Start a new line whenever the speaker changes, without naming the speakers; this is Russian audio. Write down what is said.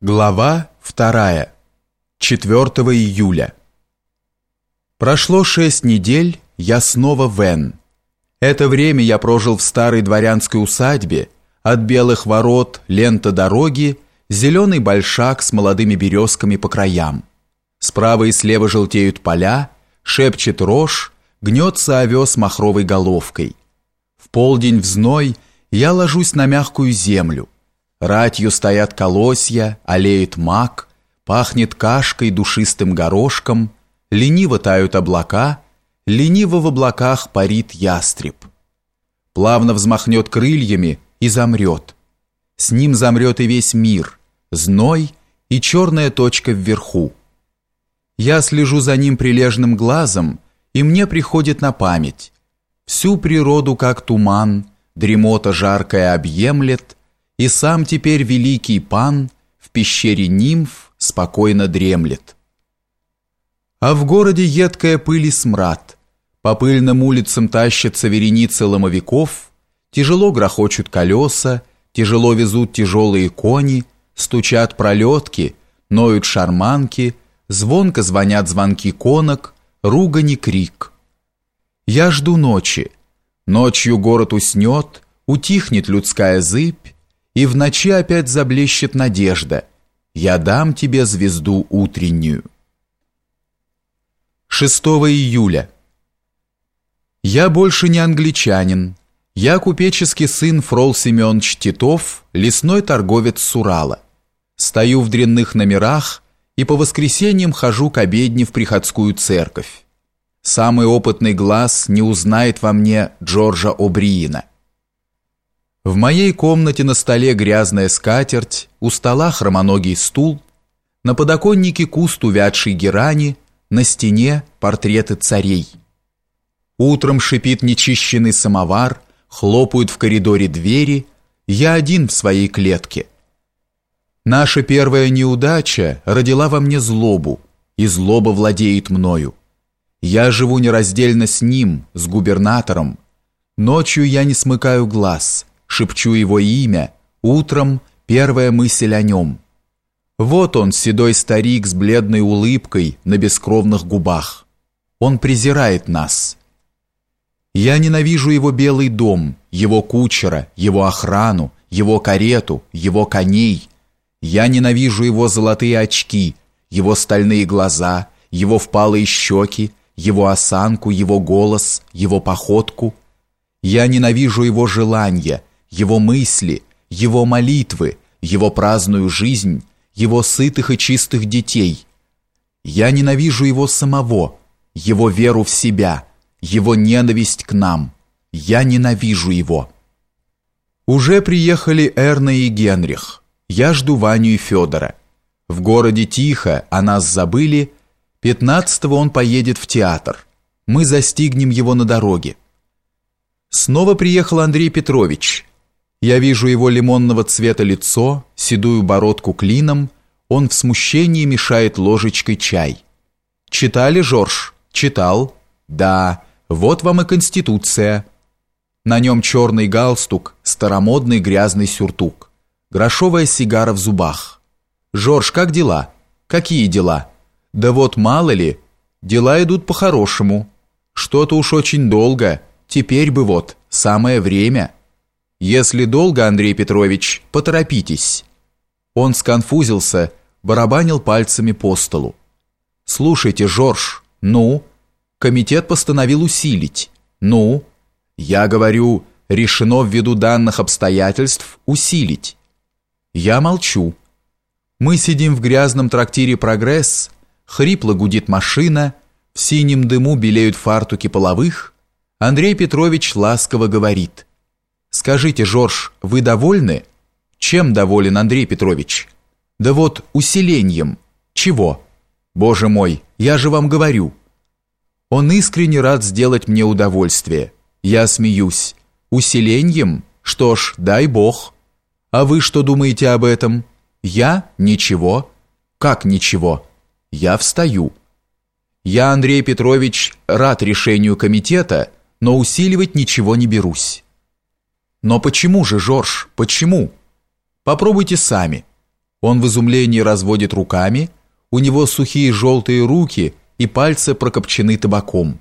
Глава 2. 4 июля. Прошло шесть недель, я снова в Н. Это время я прожил в старой дворянской усадьбе, от белых ворот, лента дороги, зеленый большак с молодыми березками по краям. Справа и слева желтеют поля, шепчет рожь, гнется овес махровой головкой. В полдень в зной я ложусь на мягкую землю – Ратью стоят колосья, олеет мак, пахнет кашкой, душистым горошком, лениво тают облака, лениво в облаках парит ястреб. Плавно взмахнет крыльями и замрет. С ним замрет и весь мир, зной и черная точка вверху. Я слежу за ним прилежным глазом, и мне приходит на память. Всю природу, как туман, дремота жаркая объемлет, и сам теперь великий пан в пещере нимф спокойно дремлет. А в городе едкая пыль и смрад. По пыльным улицам тащатся вереницы ломовиков, тяжело грохочут колеса, тяжело везут тяжелые кони, стучат пролетки, ноют шарманки, звонко звонят звонки конок, ругань и крик. Я жду ночи. Ночью город уснет, утихнет людская зыбь, и в ночи опять заблещет надежда. Я дам тебе звезду утреннюю. 6 июля. Я больше не англичанин. Я купеческий сын Фрол Семенович Титов, лесной торговец с Урала. Стою в дрянных номерах и по воскресеньям хожу к обедне в приходскую церковь. Самый опытный глаз не узнает во мне Джорджа О'Бриена. В моей комнате на столе грязная скатерть, у стола хромоногий стул, на подоконнике куст увядшей герани, на стене портреты царей. Утром шипит нечищенный самовар, хлопают в коридоре двери, я один в своей клетке. Наша первая неудача родила во мне злобу, и злоба владеет мною. Я живу нераздельно с ним, с губернатором. Ночью я не смыкаю глаз, шепчу его имя, утром первая мысль о нем. Вот он, седой старик с бледной улыбкой на бескровных губах. Он презирает нас. Я ненавижу его белый дом, его кучера, его охрану, его карету, его коней. Я ненавижу его золотые очки, его стальные глаза, его впалые щеки, его осанку, его голос, его походку. Я ненавижу его желания, его мысли, его молитвы, его праздную жизнь, его сытых и чистых детей. Я ненавижу его самого, его веру в себя, его ненависть к нам. Я ненавижу его. Уже приехали Эрна и Генрих. Я жду Ваню и Федора. В городе тихо, о нас забыли. Пятнадцатого он поедет в театр. Мы застигнем его на дороге. Снова приехал Андрей Петрович. Я вижу его лимонного цвета лицо, седую бородку клином, он в смущении мешает ложечкой чай. Читали, Жорж? Читал? Да, вот вам и Конституция. На нем черный галстук, старомодный грязный сюртук. Грошовая сигара в зубах. Жорж, как дела? Какие дела? Да вот мало ли, дела идут по-хорошему. Что-то уж очень долго, теперь бы вот, самое время. Если долго, Андрей Петрович, поторопитесь. Он сконфузился, барабанил пальцами по столу. Слушайте, Жорж, ну, комитет постановил усилить. Ну, я говорю, решено ввиду данных обстоятельств усилить. Я молчу. Мы сидим в грязном трактире «Прогресс», хрипло гудит машина, в синем дыму белеют фартуки половых. Андрей Петрович ласково говорит – Скажите, Жорж, вы довольны? Чем доволен Андрей Петрович? Да вот усилением. Чего? Боже мой, я же вам говорю. Он искренне рад сделать мне удовольствие. Я смеюсь. Усилением? Что ж, дай бог. А вы что думаете об этом? Я? Ничего. Как ничего? Я встаю. Я, Андрей Петрович, рад решению комитета, но усиливать ничего не берусь. Но почему же, Жорж, почему? Попробуйте сами. Он в изумлении разводит руками, у него сухие желтые руки и пальцы прокопчены табаком.